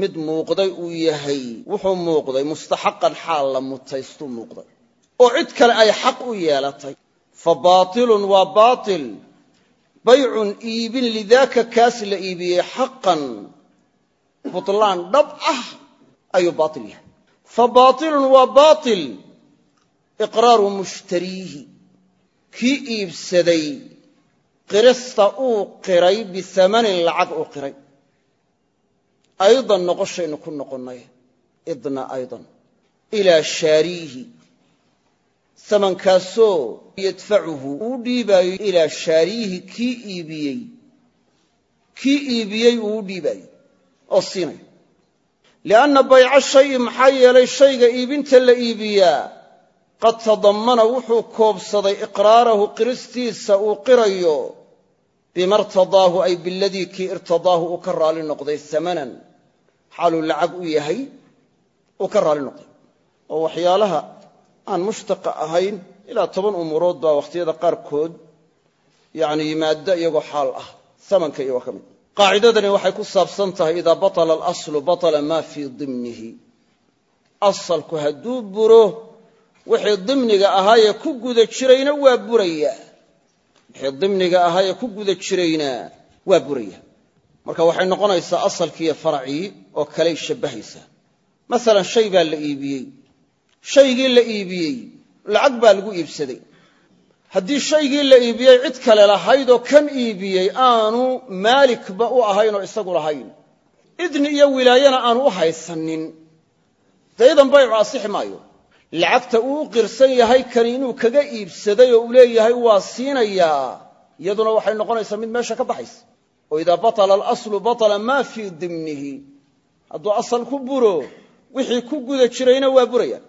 Mid muuqday uu yahay. Wuxuu muuqday. Mustaxaqan xaal la mutaystuu muuqday. Oo cid kale ay xaq u yeelatay. Fa baatilun waa baatil. Baycun iibin lidaaka kaas la iibiyey xaqan. Butlaan dhab ah ayuu baatil yahay. Fa baatilun waa baatil. Iqraaru mushtariihi kii iibsaday qirista uu qiray biamanin lacag uu qiray. Aydan noqoshaynu ku noqonnay idna aydan ilaa shaariihi. Samankaasoo yadfacuhu uu dhiibaayo ilaa shaariihi kii iibiyey. Kii iibiyey uu u dhiibaayo oo siinayo lianna bayca shayi maxaa yeelay shayga iibinta la iibiyaa qad tadammana wuxuu koobsaday iqraarahu qiristiisa uu qirayo bima irtadaahu ay biladii kii irtadaahu uu ka raali noqday amanan xaaluu lacag u yahay uu ka raali noqday. Oo waxyaalaha aan mushtaqa ahayn ilaa toban umuurood baa wakhtiyada qaarkood yani yimaada iyagoo xaal ah. Amanka iyo ka mid. Qaacidadani waxay ku saabsan tahay idaa baطla alaslu baطla ma fii dimnihi asalku hadduu buro wixii dimniga ahaayee ku guda jirayna waa buraya. Wixii dimniga ahaayee ku guda jirayna waa buraya. Marka waxay noqonaysaa asalkiiyo faracii oo kaley shabbahaysaa masalan shay baa la iibiyey. Shaygii la iibiyey lacag baa lagu iibsaday. Haddii shaygii la iibiyey cid kale lahayd oo kan iibiyey aanu maalikba u ahayn oo isagu lahayn. Idni iyo wilaayana aanu u haysanin. Dee idan baycu asixi maayo lacagta uu qirsan yahay kani inuu kaga iibsaday oo uu leeyahay waa siinayaa iyaduna waxay noqonaysaa mid meesha ka baxaysa. Oo idaa batala alaslu batala maa fii dimnihi. Hadduu asal ku buro wixii ku guda jirayna waa buraya.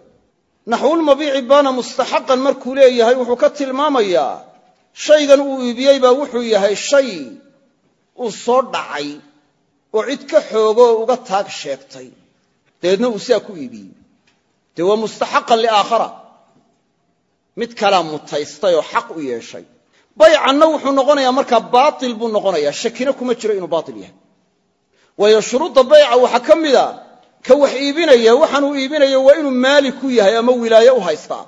Naxwulmabiici baana mustaxaqan markuu leeyahay wuxuu ka tilmaamayaa shaygan uu iibiyey baa wuxuu yahay shay uu soo dhacay oo cid ka xoogo oo uga taag sheegtay. Dabeedna uu sidaa ku iibiyey dee waa mustaxaqan liaakhara mid kalaa mutaystay oo xaq u yeeshay. Baycanna wuxuu noqonayaa markaa baatil buu noqonayaa. Shakina kuma jiro inuu baatil yahay. Waayo shuruudda bayca waxaa ka mida ka wax iibinaya waxaanuu iibinaya waa inuu maalik ku yahay ama wilaaye u haystaa.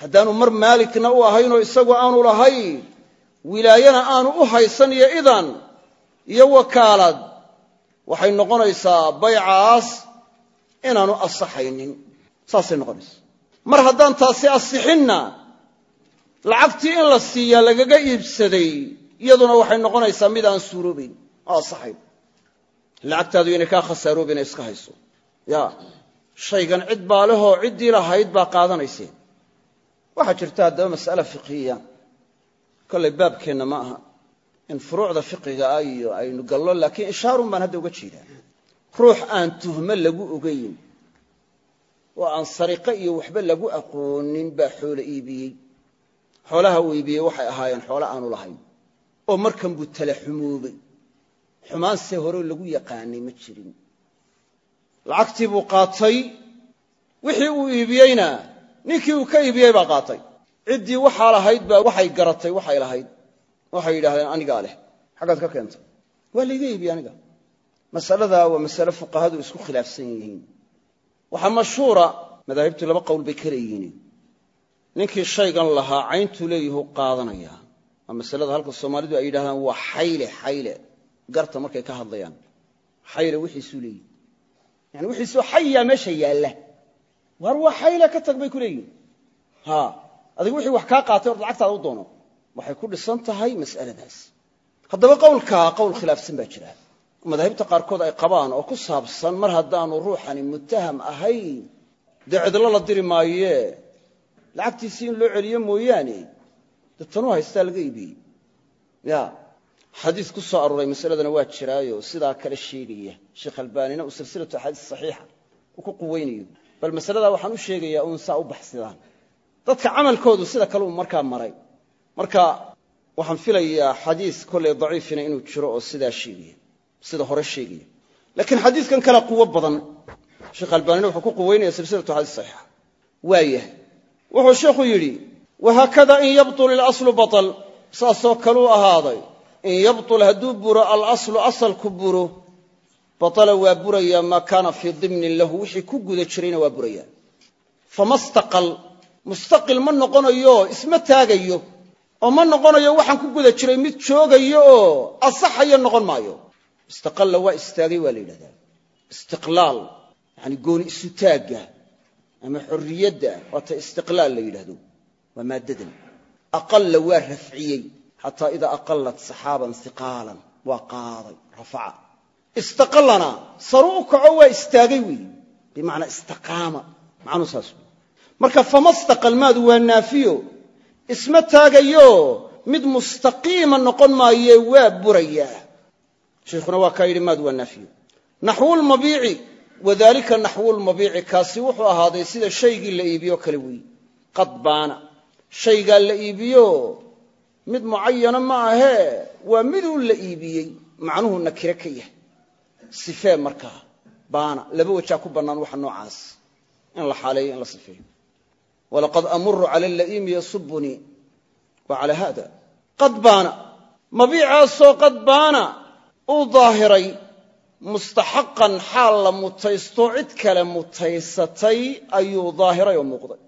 Haddaanu mar maalikna u ahaynoo isagu aanu lahayn wilaayana aanu u haysan iyo idan iyo wakaalad waxay noqonaysaa baycaas inaanu asaxaynin saasay noqonaysaa mar haddaan taasi asixinna lacagtii in la siiyaa lagaga iibsaday iyaduna waxay noqonaysaa mid aan suuroobayn oo asaxayn lacagtaadu inay kaa khasaaroobina iska hayso. Ya shaygan cid baa lehoo ciddii lahayd baa qaadanayseen waxaa jirta haddaba mas'ale fiqhiya. Kollay baabkeenna ma aha. In furuucda fiqiga ah iyo aynu gallo laakiin ishaarun baan hadda uga jeedaa. Ruux aan tuhmo lagu ogayn oo aan sariqo iyo waxba lagu aqoonin baa xoolo iibiyey. Xoolaha uu iibiyey waxay ahaayeen xoolo aanu lahayn oo markan buu tala xumoobay. Xumaanse hore lagu yaqaanay ma jirin. Lacagtii buu qaatay wixii uu iibiyeyna ninkii uu ka iibiyey baa qaatay. Ciddii waxaa lahayd baa waxay garatay waxay lahayd. Waxay yidhahdeen anigaa leh. Xaggaad ka keentay. Waa layga iibiyey aniga. Masaladaa waa isku khilaafsan yihiin waxaa mashhuura madaahibtu laba qowl bay ka leeyihiin. Ninkii shaygan lahaa cayntuu leeyahu qaadanayaa waa masalada halka soomaalidu ay yidhahdaan waa xayle xayle. Garta markay ka hadlayaan. Xayle wixiisuu leeyihi yani wixiisoo xayaa meesha yaalla. Waar waa xayle ka tag bay ku leeyihiin ha adiga wixii wax kaa qaatay or lacagtaada u doono. Waxay ku dhisan tahay mas'aladaas. Haddaba qowlkaa qowl khilaafsan baa jira madaahibta qaarkood ay qabaan oo ku saabsan mar haddaanu ruuxani muttaham ahayn dee cidlo la diri maayee lacagtiisii in loo celiyo mooyaane? Dee tanuu haystaa laga iibiyey ya xadiis ku soo arooray masaladana waa jiraayo sidaa kale sheegaya. Sheekh albaanina uu silsilatu axaadiis saxiixa uu ku quweynayo. Bal masaladaa waxaan u sheegayaa uun saa u baxsidaan. Dadka camalkoodu sida kale uu markaa maray. Marka waxaan filayaa xadiis kollay daciifina inuu jiro oo sidaa sheegaya sida hore sheegaya laakiin xadiiskan kale quwo badan. Sheekh albaanina wuxuu ku quweynaya silsilatu axaadiis saxiixa waayahay. Wuxuu sheikhu yidhi wahaakada in yabtul ilaslu batal. Saasoo kaluu ahaaday in yabtul hadduu buro alaslu asalku buro batala waa burayaa maa kaana fii dimnin lahu. Wixii ku guda jirayna waa burayaa fama staqal mustaqil ma noqonayo isma taagayo. Oo ma noqonayo waxaan ku guda jiray mid joogayo oo asaxayo noqon maayo istaqalla waa istaagay waa la yidhahdaa. Istiqlaal yani gooni isutaagga ama xorriyadda waata istiqlaal la yidhahdo waa maaddadan. Aqalla waa rafciyey xataa idaa aqallat saxaaban hiqaalan waa qaaday rafaca. Istaqallana saru u kaco waa istaagay weeye bimacnaa istaqaama macnuu saas wey marka fama staqalmaadu waa naafiyo isma taagayo mid mustaqiima noqon maaye waa burayaa sheikhuna waa kaa yidhi maadu waa naafiyo. Naxwulmabiici wadaalika naxwulmabiici kaasi wuxuu ahaaday sida shaygii la iibiyo kale weeye qad baana. Shaygaa la iibiyo mid mucayana ma ahee waa miduu la iibiyey. Macnuhu nakire ka yahay. Sifee markaa baana. Laba wajaa ku bannaan waxa noocaas. In la xaaleeyo in la sifeeyo. Walaqad amuru cala la'iimi yasubunii wa haada. Qad baana. Mabiicaasoo qad baana uu daahiray mustaxaqan xaal la mutaysto cid kale mutaysatay ayuu daahiray oo muuqday.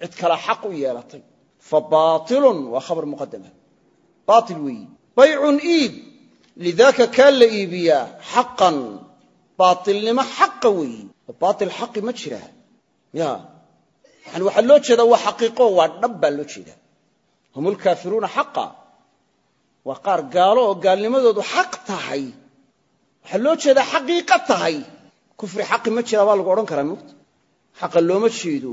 Cid kale xaq u yeelatay. Fa baatilun waa khabar muqadama baatil weeyi. Baycun iib. Lidaaka kaa la iibiyaa xaqan. Baatilnimo xaqa weeyi. Baatil xaqi ma jiraa ya. Yani waxaa loo jeedaa waa xaqiiqo waa dhab baa loo jeedaa. Hum lkaafiruuna xaqa waa qaar gaalo oo gaalnimadoodu xaq tahay. Waxaa loo jeedaa xaqiiqo tahay. Kufri xaqi ma jiraa baa lagu odhan karaa mugta xaqa looma jeedo.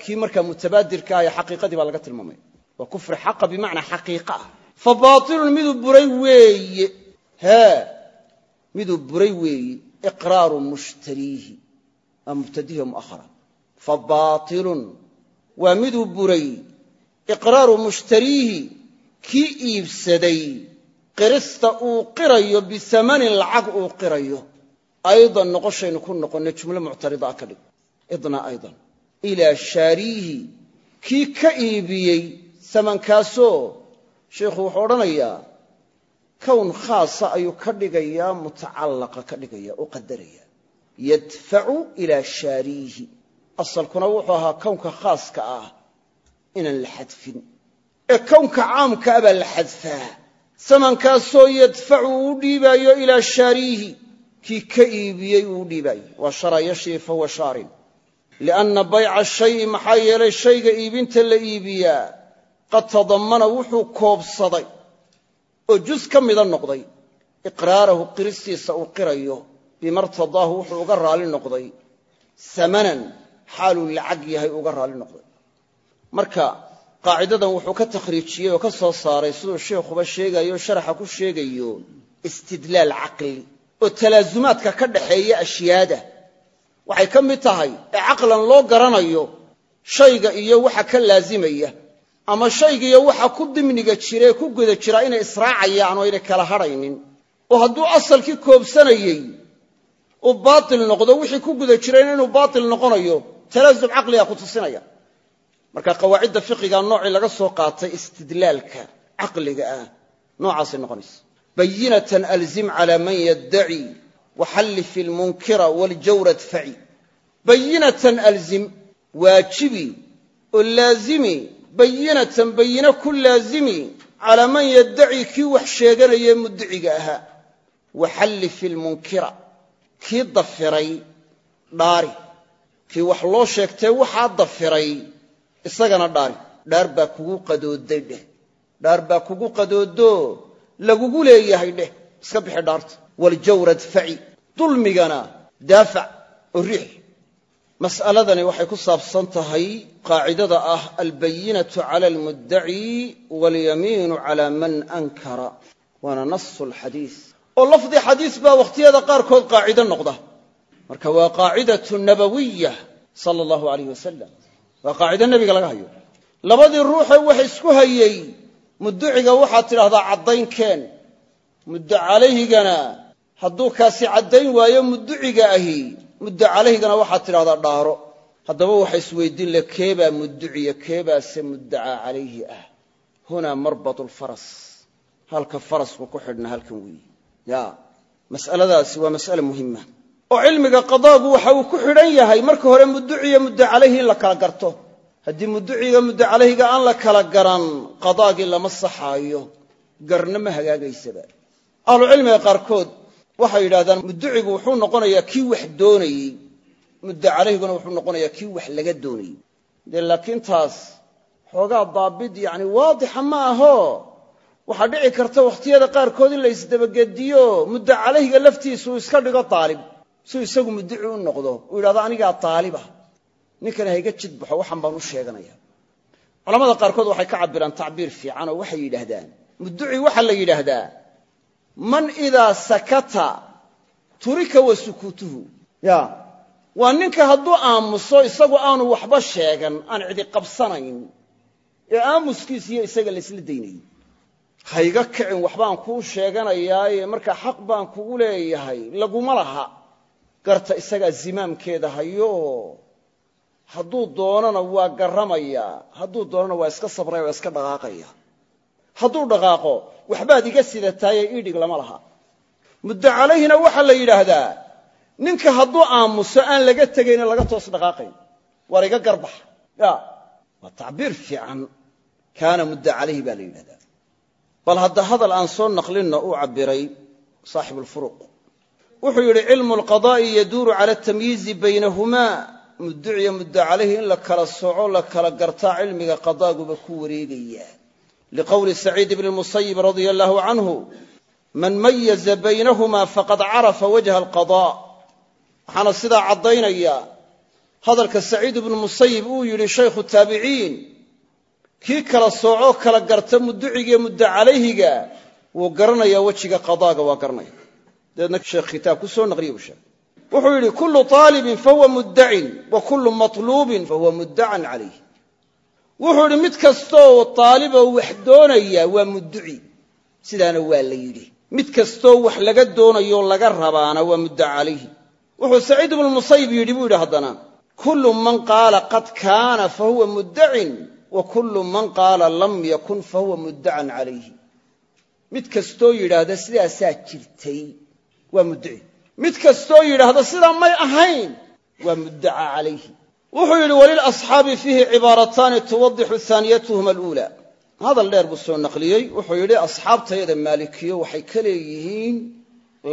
Kii markaa mutabaadirka ah ee xaqiiqadii baa laga tilmaamaya waa kufri xaqa bimacnaa xaqiiqa ah. Fa baatilun miduu buray weeye. Hee miduu buray weeye. Iqraaru mushtariihi. Waa mubtadihi o fa baatilun. Waa miduu buray. Iqraaru mushtariihi kii iibsaday qirista uu qirayo biamanin lacag uu qirayo aydan noqoshaynu ku noqonay jumlo muctarida ah ka dhig. Idna aydan. Ilaa shaariihi kii ka iibiyey samankaasoo sheikhu wuxuu odhanayaa kown khaasa ayuu ka dhigayaa mutacallaqa ka dhigaya oo qadaraya yadfacu ilaa shaariihi. Asalkuna wuxuu ahaa kownka khaaska ah inaan la xadfin ee kownka caamka ah baa la xadfaa. Samankaasoo yadfacu uu dhiibaayo ilaa shaariihi. Kii ka iibiyey uu dhiibaayo. Waa shara yashii fahuwa shaarin. Lianna bayca shayi maxaa yeelay shayga iibinta la iibiyaa. Qad tadammana wuxuu koobsaday. Oo jus ka mida noqday. Iqraarahu qiristiisa uu qirayo. Bimartadaahu wuxuu uga raali noqday. Amanan xaaluu lacag yahay uga raali noqday qaacidadan wuxuu ka takhriijiyey oo ka soo saaray siduu sheikhuba sheegayo sharaxa ku sheegayo istidlaal caqli oo talaasumaadka ka dhaxeeya ashyaada waxay ka mid tahay ee caqlan loo garanayo shayga iyo waxa ka laasimaya ama shayga iyo waxa ku dimniga jira ee ku guda jira inay israacayaan oo aynay kala hadhaynin oo hadduu asalkii koobsanayey uu baatil noqdo wixii ku guda jirayna inuu baatil noqonayo talaasum caqliga ku tusinaya marka qawaacidda fiqiga noocii laga soo qaatay istidlaalka caqliga ah noocaasay noqonaysa bayinatan alzim cala man yaddaci waxallif ilmunkira waljawra dfaci bayinatan alzim waajibi oo laazimi bayinatan bayine ku laazimi calaa man yaddaci kii wax sheeganayee mudiciga ahaa. Waxallif ilmunkira kii dafiray dhaari. Kii wax loo sheegtee waxaa dafiray isagana dhaari dhaar baa kugu qadooday dheh. Dhaar baa kugu qadoodo lagugu leeyahay dheh. Iska bixi dhaarta. Waljawra dfaci dulmigana daafac oo riix. Mas'aladani waxay ku saabsan tahay qaacidada ah albayinatu cala almuddaci walyamiinu cala man ankara. Waana nasu lxadiis oo lafdi xadiis baa wakhtiyada qaarkood qaacido noqda. Marka waa qaacidatu nabawiya sala allahu alayh wasalam waa qaacido nebiga laga hayo. Labadii ruuxee wax isku hayey mudduciga waxaad tidhahdaa caddaynkeen muddo calayhigana hadduu kaasi caddayn waayo mudduciga ahi muddo calayhigana waxaad tidhahdaa dhaaro. Haddaba waxa isweydiin le keebaa mudduciya keebaase muddacaa calayhi ah. Hunaa marbatu lfaras halka farasku ku xidhna halkan weeye ya mas'aladaasi waa mas'ale muhima oo cilmiga qadaagu waxa uu ku xidhan yahay marka hore mudduciya muddo calayhi in la kala garto. Haddii mudduciga muddo calayhiga aan la kala garan qadaagii lama saxaayo. Garna ma hagaagaysaba. Ahlucilmiga qaarkood waxay yidhahdaan mudducigu wuxuu noqonayaa kii wax doonayey. Muddo calayhiguna wuxuu noqonayaa kii wax laga doonayey. Dee laakiin taas xoogaa daabid yacni waadixa ma aho. Waxaa dhici karta wakhtiyada qaarkood in la isdabagediyo muddo calayhiga laftiisa iska dhigo daalib siuu isagu mudduci u noqdo uu yidhahdo anigaa daaliba ninkan hayga jid baxo waxan baan u sheeganaya. Culamada qaarkood waxay ka cabiraan tacbiir fiican oo waxay yidhaahdaan. Mudduci waxaa la yidhaahdaa man idaa sakata turika wa sukuutuhu ya waa ninka hadduu aamuso isagu aanu waxba sheegan aan cidi qabsanayn ee aamuskiisiyo isaga laysla daynayo hayga kicin waxbaan kuu sheeganayaaye markaa xaq baan kugu leeyahay laguma laha garta isagaa zimaamkeeda hayo. Hadduu doonana waa garramayaa hadduu doonana waa iska sabraya waa iska dhaqaaqaya. Hadduu dhaqaaqo waxbaad iga sidataaye iidhig lama laha. Muddo calayhina waxaa la yidhaahdaa ninka hadduu aamuso aan laga tegayno laga toos dhaqaaqayn waar iga garbax. Ya waa tacbiir fiican. Kaana muddo calayhi baa la yidhahdaa bal hadda hadal aan soo naqlinna uu cabbiray saaxibu lfuruq wuxuu yidhi cilmu alqadaa'i yaduuru cala atamyiizi baynahumaa. Mudduciya muddo calayhi in la kala soco la kala gartaa cilmiga qadaaguba ku wareegaya. Liqowli saciid bni musayib radia allahu canhu man mayaza baynahumaa faqad carafa wajha alqada waxaana sidaa caddaynaya hadalka saciid ibnu musayib uu yidhi shaykhu taabiciin kii kala soocoo kala garta mudducigiiyo muddo calayhiga wuu garanayaa wejiga qadaaga waa garanaya dabeedna sheekh kitaab ku soo naqliya buu sheegay wuxuu yidhi kullu aalibin fahuwa muddacin wa kullu matluubin fahuwa muddacan calayh wuxuu yidhi mid kastooo aaliboo wax doonaya waa mudduci sidaana waa la yidhi mid kastoo wax laga doonayo laga rabaana waa mudda calayhi wuxuu saciid ibnu musayib yidhi buu yidhi haddana kullu man qaala qad kaana fahuwa muddacin wa kullu man qaala lam yakun fahuwa muddacan calayhi mid kastoo yidhaahda sidaasaa jirtay waa muddaci. Mid kastoo yidhaahda sidaa may ahayn. Waa muddaca calayhi. Wuxuu yidhi walilasxaabi fiihi cibaarataani tuwadixu haaniyatuhuma aluulaa. Hadal dheer buu soo naqliyey. Wuxuu yidhi asxaabtayada maalikiyo waxay ka leeyihiin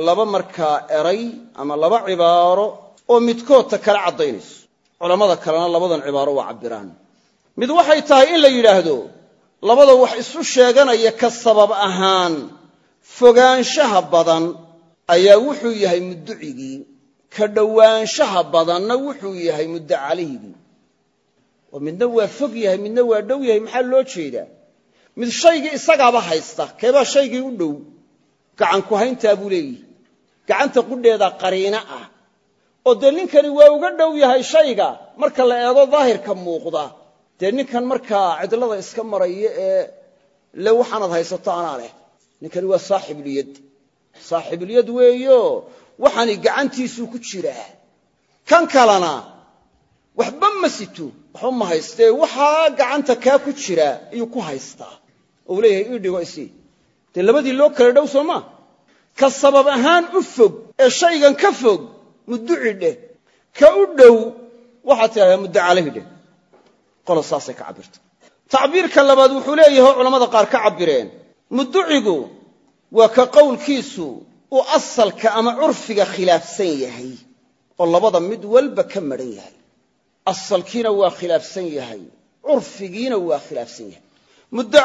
laba markaa eray ama laba cibaaro oo midkoodta kale caddaynayso. Culammada kalena labadan cibaaro waa cabbiraan. Mid waxay tahay in la yidhaahdo labada wax isu sheeganaya ka sabab ahaan fogaanshaha badan ayaa wuxuu yahay mudducigii ka dhowaanshaha badanna wuxuu yahay muddo calayhigii oo midna waa fog yahay midna waa dhow yahay maxaa loo jeedaa? Mid shaygii isagaaba haysta keebaa shaygii u dhow. Gacanku hayntaa buu leeyihi gacanta qudheeda qariino ah. Oo dee ninkani waa uga dhow yahay shayga marka la eego daahirka muuqda. Dee ninkan markaa cidlada iska maraya ee le waxaanaad haysato anaa leh. Ninkani waa saaxibulyad saaxibulyad weeyo waxaani gacantiisuu ku jiraa. Kan kalena waxba ma sito. Waxba ma haystee waxaa gacanta kaa ku jira ayuu ku haystaa. Oo uu leeyahay ii dhigo isii dee labadii loo kala dhow soo maa ka sabab ahaan u fog ee shaygan ka fog mudduci dheh ka u dhow waxaad tidhahdaa muddo dheh qola saasay ka cabbirta tacbiirka labaad wuxuu leeyahay culamada qaar ka cabbireen. Mudducigu waa ka qowlkiisu uu asalka ama curfiga khilaafsan yahay oo labada mid walba ka madhan yahay. Asalkiina waa khilaafsan yahay curfigiina waa khilaafsan yahay. Muddo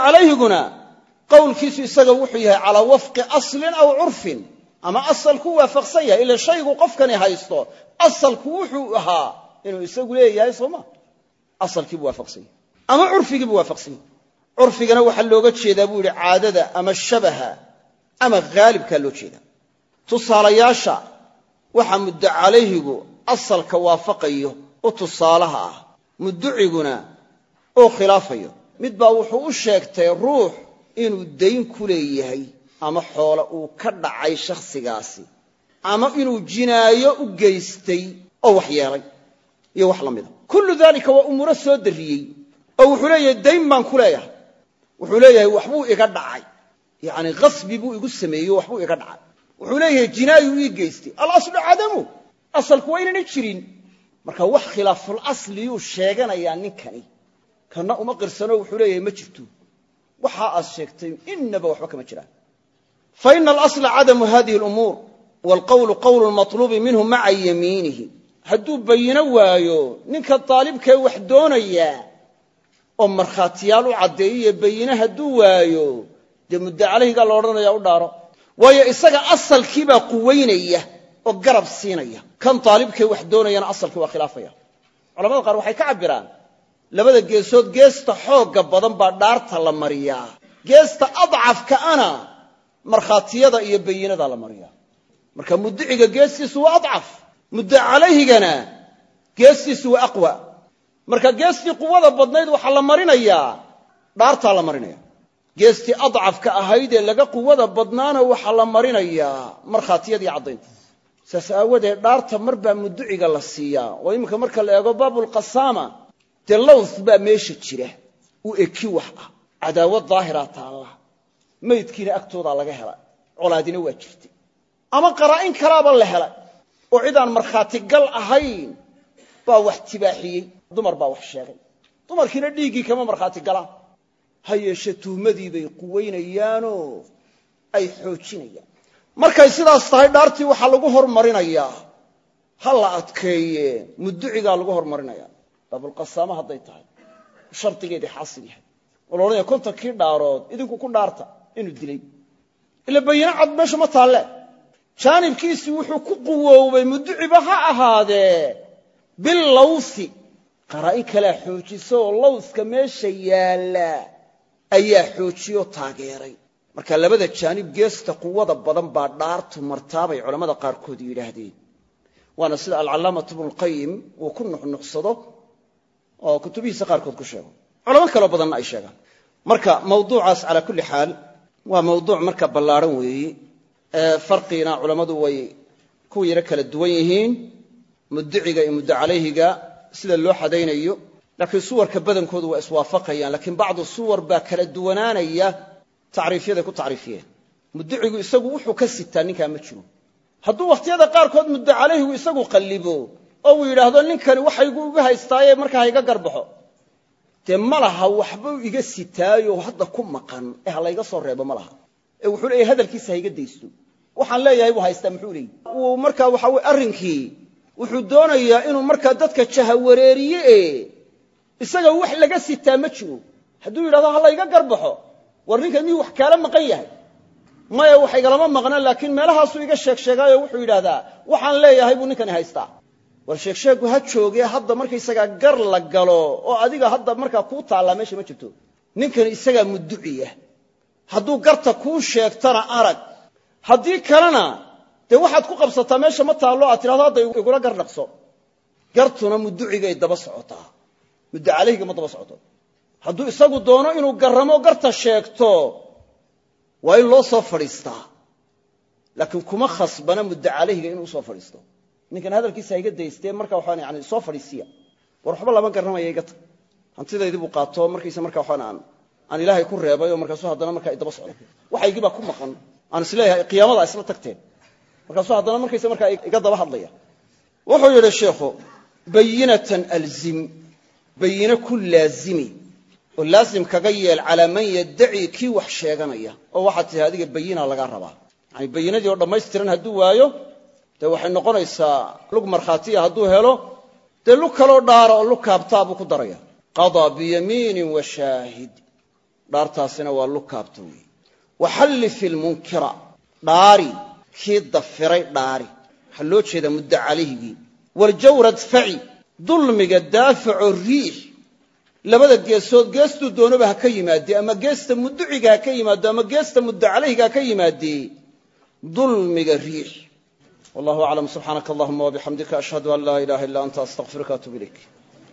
qowlkiisu isaga wuxuu yahay calaa wafqi aslin aw curfin. Ama asalku waafaqsan yahay ila shaygu qofkani haysto asalku wuxuu ahaa inuu isagu leeyahay soo ma? Asalkiibu waafaqsan yahay. Ama curfigiibu waafaqsan yahay. Curfigana waxaa looga jeedaa buu yidhi caadada ama shabaha ama haalibkaa loo jeedaa tusaalayaasha waxa muddo calayhigu asalka waafaqayo u tusaalaha ah mudduciguna oo khilaafayo. Mid baa wuxuu u sheegtay ruux inuu dayn ku leeyahay ama xoole uu ka dhacay shakhsigaasi ama inuu jinaayo u geystay oo wax yeelay iyo wax la mida. Kullu daalika waa umuuro soo darriyey oo wuxuu leeyahay dayn baan ku leeyahay. Wuxuu leeyahay waxbuu iga dhacay yacni khasbi buu igu sameeyey o waxbuu iga dhacay. Wuxuu leeyahay jinaayuu ii geystay. Alaslu cadamu asalku waa inaynay jirin. Marka wax khilaaful asliyuu sheeganayaa ninkani. Kana uma qirsano wuxuu leeyahay ma jirto. Waxa aad sheegtay innaba waxba kama jiraan. Fa ina alasla cadamu hadihi alumuur waalqowlu qowlu lmatluubi minhu maca yamiinihi. Hadduu bayino waayo ninka daalibkee wax doonayaa oo markhaatiyaal u caddeeyiyo bayine hadduu waayo dee muddo calayhigaa la odhanaya u dhaaro. Waayo isaga asalkiibaa quwaynaya oo garab siinaya. Kan daalibkee wax doonayana asalkii waa khilaafaya. Culamada qaar waxay ka cabbiraan labada geesood geesta xoogga badan baa dhaarta la mariyaa. Geesta adcafkaana markhaatiyada iyo bayinadaa la mariyaa. Marka mudiciga geestiisu waa adcaf muddo calayhigana geestiisu waa aqwa. Marka geestii quwada badnayd waxaa la marinayaa dhaartaa la marinaya geestii adcafka ahayd ee laga quwada badnaana waxaa la marinayaa. Markhaatiyadii caddaynta saas aawadeed dhaarta mar baa muduciga la siiyaa. Oo iminka marka la eego baabulqasaama dee lows baa meesha jira. U eki wax ah. Cadaawad daahiraa taalla. Maydkiina agtoodaa laga helay colaadina waa jirtay. Ama qaraa'in kalaaba la helay oo cidaan markhaatigal ahayn baa wax tibaaxiyey dumar baa wax sheegay. Dumarkiina dhiiggii kama markhaati galaan ha yeeshe tuhmadii bay quwaynayaanoo ay xoojinayaan. Markay sidaas tahay dhaartii waxaa lagu hormarinayaa. Ha la adkeeye muducigaa lagu hormarinaya baabulqasaamo hadday tahay shardigeedii xaasil yahay. Oo la odhanaya kontonkii dhaarood idinku ku dhaarta inuu dilay. Ila bayino cad meesha ma taalle. Jaanibkiisii wuxuu ku quwoobay muduciba ha ahaadee billawsi qaraa'in kalea xoojiso oo lawska meesha yaalla ayaa xoojiyoo taageeray. Marka labada jaanib geesta quwada badan baa dhaartu martaabay culammada qaarkood yidhaahdeen. Waana sida alcallaamatu ibnulqayim uu ku nuxnuxsado oo kutubihiisa qaarkood ku sheego. Culamo kaloo badanna ay sheegaan. Marka mawduucaas calaa kulli xaal waa mawduuc marka ballaadhan weeyi. Farqiina culammadu way ku yaro kala duwan yihiin mudiciga iyo muddo sida loo xadaynayo laakiin suwarka badankoodu waa iswaafaqayaan laakiin bacdu suwar baa kala duwanaanaya tacriifyaday ku tacriifiyeen. Mudicigu isagu wuxuu ka sitaa ninkaa ma jiro. Hadduu wakhtiyada qaarkood muddo calayhigu isagu qallibo oo uu yidhaahdo ninkani waxaygu iga haystaaye markaa ha iga garbaxo. Dee ma laha waxbuu iga sitaayo hadda ku maqan ee ha layga soo reebo ma laha. Ee wuxuu leeyahy hadalkiisa ha iga daysto. Waxaan leeyahay buu haystaa muxuu leeyihi uu markaa waxa weye arrinkii wuxuu doonayaa inuu markaa dadka jahawareeriye e isaga wax laga sitaa ma jiro. Hadduu yidhahdo ha layga garbaxo war ninkan miyuu wax kaala maqan yahay. Maya wax igalama maqna laakiin meelahaasuu iga sheeg sheegaayo wuxuu yidhahdaa waxaan leeyahay buu ninkani haystaa. War sheegsheegu ha joogee hadda markaysagaa gar la galo oo adiga hadda markaa kuu taallaa meesha ma jirto. Ninkani isagaa muduciya hadduu garta kuu sheegtana arag. Haddii kalena dee waxaad ku qabsataa meesha ma taallo aad tidhahdo hadda igula gar dhaqso. Gartuna muducigay daba socotaa muddo calayhiga ma daba socoto. Hadduu isagu doono inuu garramo garta sheegto waa in loo soo fadhiistaa laakiin kuma khasbana muddo calayhiga inuu u soo fadhiisto. Ninkan hadalkiisa ha iga daystee marka waxaan yani soo fadhiisiya. War waxba lama garramaya iga tag hantidaydii qaato markaysa marka waxaan aan aan ilaahay ku reebay oo markaasuu haddana markaa idaba socda waxaygii baa ku maqan. Aan is leeyahay qiyaamada isla tagteen. Markaasuu haddana markaysa markaa iga daba hadlaya. Wuxuu yidhi sheikhu bayinatan alzim bayine ku laazimi oo laazim kaga yeel calaa man yaddaci kii wax sheeganaya oo waxaad tihi adiga bayina lagaa rabaa. Yani bayinadii oo dhammaystiran hadduu waayo dee waxay noqonaysaa lug markhaatiya hadduu helo dee lug kaloo dhaara oo lug kaabtaa buu ku daraya. Qadaa biyamiinin wa shaahid. Dhaartaasina waa lug kaabta weeye. Waxallifi lmunkira dhaari. Kii dafiray dhaari. Waxaa loo jeedaa muddo calayhigii waljawra dfaci dulmiga daafaco riix. Labada geesood geestuu doonaba ha ka yimaadee ama geesta muduciga ha ka yimaado ama geesta muddo ha ka yimaadee dulmiga riix. Wallahu aclam. Subxaanaka allahuma wabixamdika ashhadu an laa ilaha illa anta astaqfiruka atub ilayk